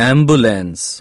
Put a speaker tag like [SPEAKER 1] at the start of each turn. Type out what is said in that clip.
[SPEAKER 1] ambulance.